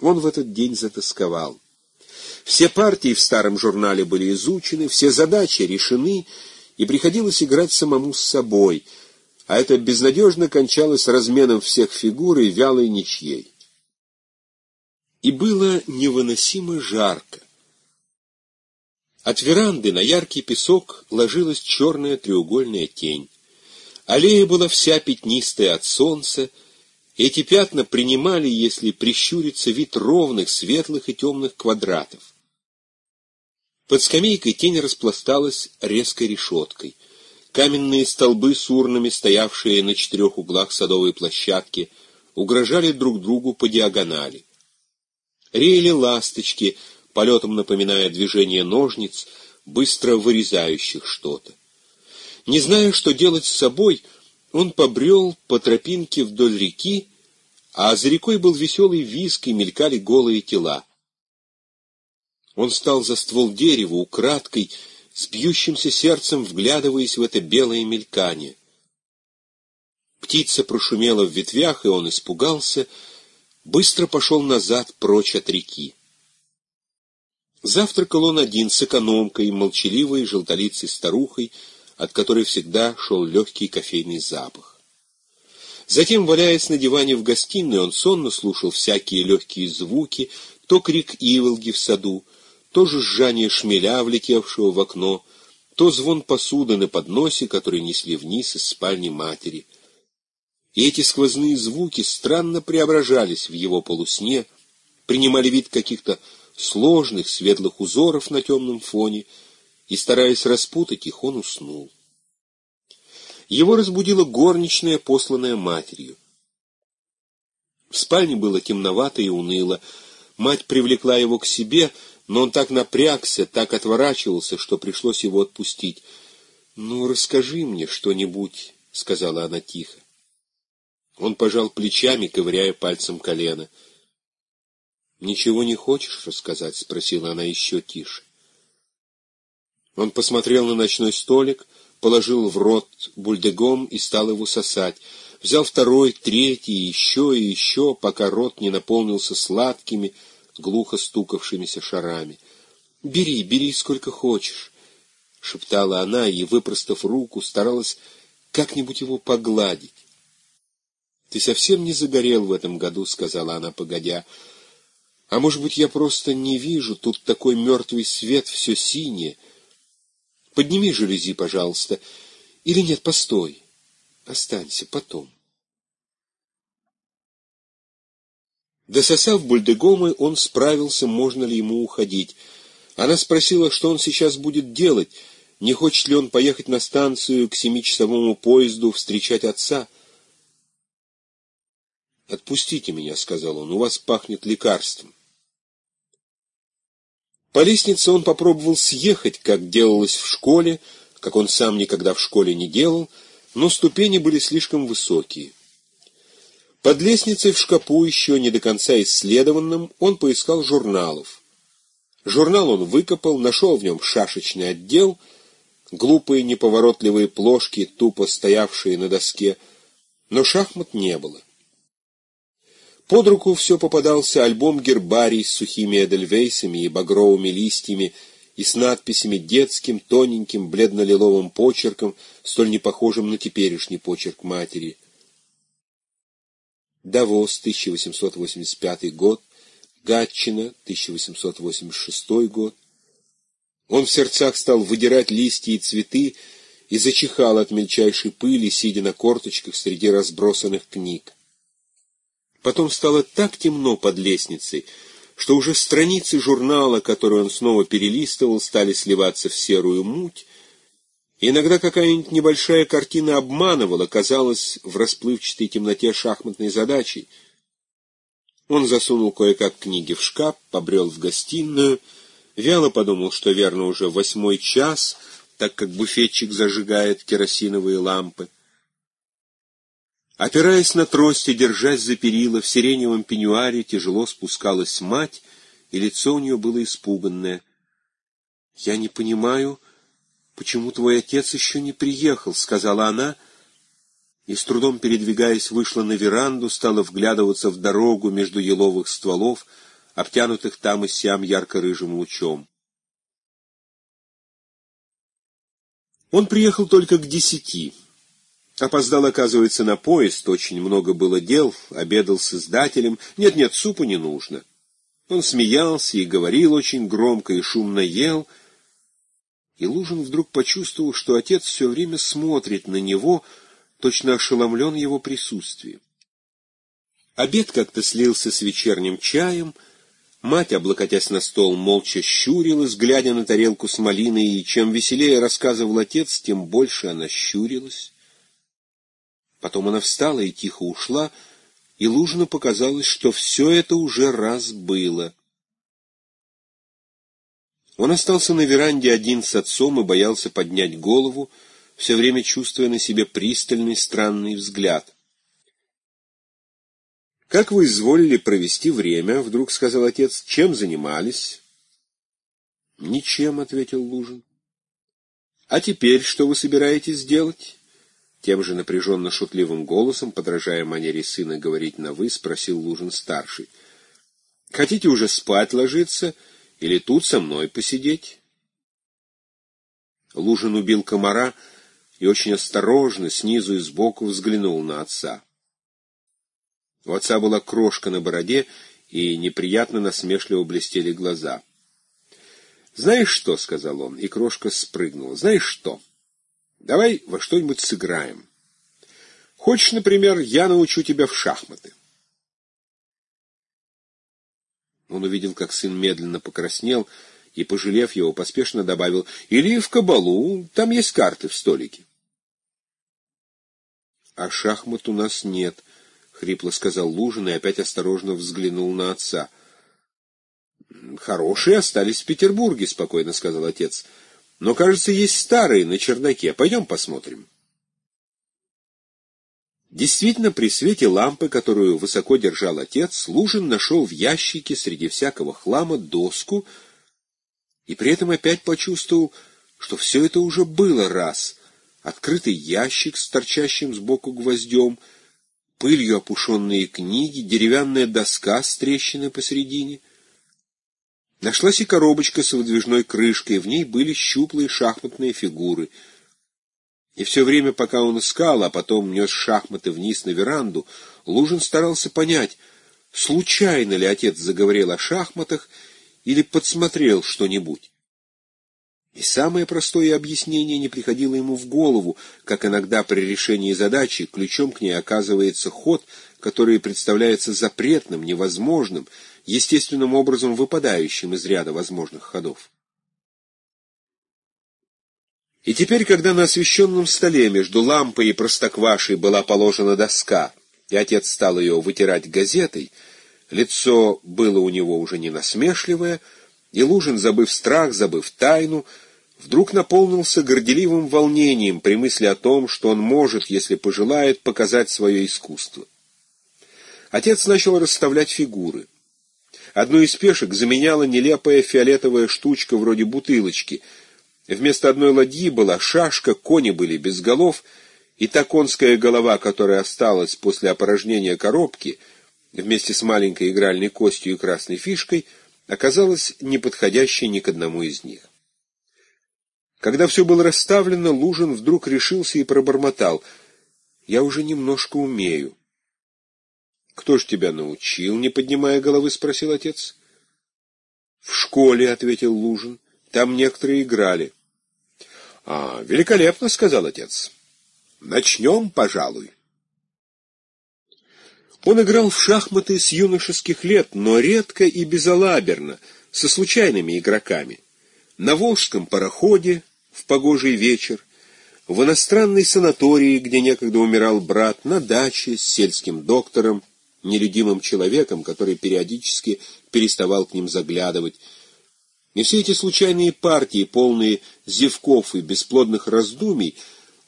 Он в этот день затасковал. Все партии в старом журнале были изучены, все задачи решены, и приходилось играть самому с собой, а это безнадежно кончалось разменом всех фигур и вялой ничьей. И было невыносимо жарко. От веранды на яркий песок ложилась черная треугольная тень. Аллея была вся пятнистая от солнца, эти пятна принимали, если прищуриться, вид ровных, светлых и темных квадратов. Под скамейкой тень распласталась резкой решеткой. Каменные столбы с урнами, стоявшие на четырех углах садовой площадки, угрожали друг другу по диагонали. Реяли ласточки, полетом напоминая движение ножниц, быстро вырезающих что-то. Не зная, что делать с собой, он побрел по тропинке вдоль реки, а за рекой был веселый виск и мелькали голые тела. Он стал за ствол дерева, украдкой, с бьющимся сердцем вглядываясь в это белое мелькание. Птица прошумела в ветвях, и он испугался, быстро пошел назад прочь от реки. Завтракал он один с экономкой, молчаливой, желтолицей старухой, от которой всегда шел легкий кофейный запах. Затем, валяясь на диване в гостиной, он сонно слушал всякие легкие звуки, то крик иволги в саду, то жужжание шмеля, влетевшего в окно, то звон посуды на подносе, который несли вниз из спальни матери. И эти сквозные звуки странно преображались в его полусне, принимали вид каких-то сложных светлых узоров на темном фоне, и, стараясь распутать их, он уснул. Его разбудила горничная, посланная матерью. В спальне было темновато и уныло. Мать привлекла его к себе, но он так напрягся, так отворачивался, что пришлось его отпустить. «Ну, расскажи мне что-нибудь», — сказала она тихо. Он пожал плечами, ковыряя пальцем колено. «Ничего не хочешь рассказать?» — спросила она еще тише. Он посмотрел на ночной столик, положил в рот бульдегом и стал его сосать. Взял второй, третий, еще и еще, пока рот не наполнился сладкими, глухо стукавшимися шарами. «Бери, бери сколько хочешь», — шептала она и, выпростав руку, старалась как-нибудь его погладить. «Ты совсем не загорел в этом году», — сказала она, погодя. «А может быть, я просто не вижу, тут такой мертвый свет, все синее». Подними жалюзи, пожалуйста. Или нет, постой. Останься потом. Дососав бульдегомы, он справился, можно ли ему уходить. Она спросила, что он сейчас будет делать, не хочет ли он поехать на станцию к семичасовому поезду встречать отца. «Отпустите меня», — сказал он, — «у вас пахнет лекарством». По лестнице он попробовал съехать, как делалось в школе, как он сам никогда в школе не делал, но ступени были слишком высокие. Под лестницей в шкапу, еще не до конца исследованном, он поискал журналов. Журнал он выкопал, нашел в нем шашечный отдел, глупые неповоротливые плошки, тупо стоявшие на доске, но шахмат не было. Под руку все попадался альбом-гербарий с сухими эдельвейсами и багровыми листьями и с надписями детским, тоненьким, бледно-лиловым почерком, столь не похожим на теперешний почерк матери. Давос, 1885 год, Гатчина, 1886 год. Он в сердцах стал выдирать листья и цветы и зачихал от мельчайшей пыли, сидя на корточках среди разбросанных книг. Потом стало так темно под лестницей, что уже страницы журнала, который он снова перелистывал, стали сливаться в серую муть, иногда какая-нибудь небольшая картина обманывала, казалось, в расплывчатой темноте шахматной задачей. Он засунул кое-как книги в шкаф, побрел в гостиную, вяло подумал, что верно уже восьмой час, так как буфетчик зажигает керосиновые лампы. Опираясь на трости, держась за перила, в сиреневом пеньюаре тяжело спускалась мать, и лицо у нее было испуганное. — Я не понимаю, почему твой отец еще не приехал, — сказала она, и, с трудом передвигаясь, вышла на веранду, стала вглядываться в дорогу между еловых стволов, обтянутых там и сям ярко-рыжим лучом. Он приехал только к десяти. Опоздал, оказывается, на поезд, очень много было дел, обедал с издателем. Нет-нет, супа не нужно. Он смеялся и говорил очень громко, и шумно ел. И Лужин вдруг почувствовал, что отец все время смотрит на него, точно ошеломлен его присутствием. Обед как-то слился с вечерним чаем, мать, облокотясь на стол, молча щурилась, глядя на тарелку с малиной, и чем веселее рассказывал отец, тем больше она щурилась. Потом она встала и тихо ушла, и Лужину показалось, что все это уже раз было. Он остался на веранде один с отцом и боялся поднять голову, все время чувствуя на себе пристальный странный взгляд. «Как вы изволили провести время?» — вдруг сказал отец. «Чем занимались?» «Ничем», — ответил Лужин. «А теперь что вы собираетесь делать?» Тем же напряженно-шутливым голосом, подражая манере сына говорить на «вы», спросил Лужин-старший. «Хотите уже спать ложиться или тут со мной посидеть?» Лужин убил комара и очень осторожно снизу и сбоку взглянул на отца. У отца была крошка на бороде, и неприятно насмешливо блестели глаза. «Знаешь что?» — сказал он, и крошка спрыгнула. «Знаешь что?» Давай во что-нибудь сыграем. Хочешь, например, я научу тебя в шахматы. Он увидел, как сын медленно покраснел, и, пожалев его, поспешно добавил, «Или в кабалу, там есть карты в столике». «А шахмат у нас нет», — хрипло сказал Лужин и опять осторожно взглянул на отца. «Хорошие остались в Петербурге», — спокойно сказал отец. Но, кажется, есть старые на чердаке. Пойдем посмотрим. Действительно, при свете лампы, которую высоко держал отец, Лужин нашел в ящике среди всякого хлама доску и при этом опять почувствовал, что все это уже было раз. Открытый ящик с торчащим сбоку гвоздем, пылью опушенные книги, деревянная доска с трещиной посередине — Нашлась и коробочка с выдвижной крышкой, в ней были щуплые шахматные фигуры. И все время, пока он искал, а потом нес шахматы вниз на веранду, Лужин старался понять, случайно ли отец заговорил о шахматах или подсмотрел что-нибудь. И самое простое объяснение не приходило ему в голову, как иногда при решении задачи ключом к ней оказывается ход, который представляется запретным, невозможным, естественным образом выпадающим из ряда возможных ходов. И теперь, когда на освещенном столе между лампой и простоквашей была положена доска, и отец стал ее вытирать газетой, лицо было у него уже не насмешливое, и Лужин, забыв страх, забыв тайну, вдруг наполнился горделивым волнением при мысли о том, что он может, если пожелает, показать свое искусство. Отец начал расставлять фигуры — Одну из пешек заменяла нелепая фиолетовая штучка вроде бутылочки. Вместо одной ладьи была шашка, кони были без голов, и та конская голова, которая осталась после опорожнения коробки, вместе с маленькой игральной костью и красной фишкой, оказалась неподходящей ни к одному из них. Когда все было расставлено, Лужин вдруг решился и пробормотал. «Я уже немножко умею». «Кто ж тебя научил?» — не поднимая головы, спросил отец. «В школе», — ответил Лужин. «Там некоторые играли». «А, великолепно», — сказал отец. «Начнем, пожалуй». Он играл в шахматы с юношеских лет, но редко и безалаберно, со случайными игроками. На Волжском пароходе в погожий вечер, в иностранной санатории, где некогда умирал брат, на даче с сельским доктором, нелюдимым человеком, который периодически переставал к ним заглядывать. И все эти случайные партии, полные зевков и бесплодных раздумий,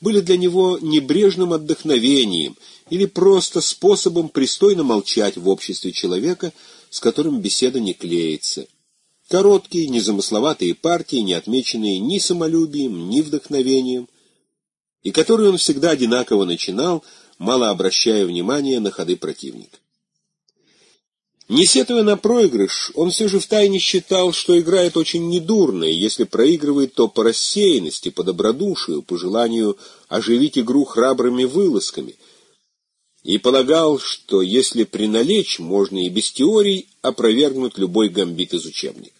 были для него небрежным отдохновением или просто способом пристойно молчать в обществе человека, с которым беседа не клеится. Короткие, незамысловатые партии, не отмеченные ни самолюбием, ни вдохновением, и которые он всегда одинаково начинал, мало обращая внимания на ходы противника. Не сетуя на проигрыш, он все же втайне считал, что играет очень недурно, и если проигрывает, то по рассеянности, по добродушию, по желанию оживить игру храбрыми вылазками, и полагал, что если приналечь, можно и без теорий опровергнуть любой гамбит из учебника.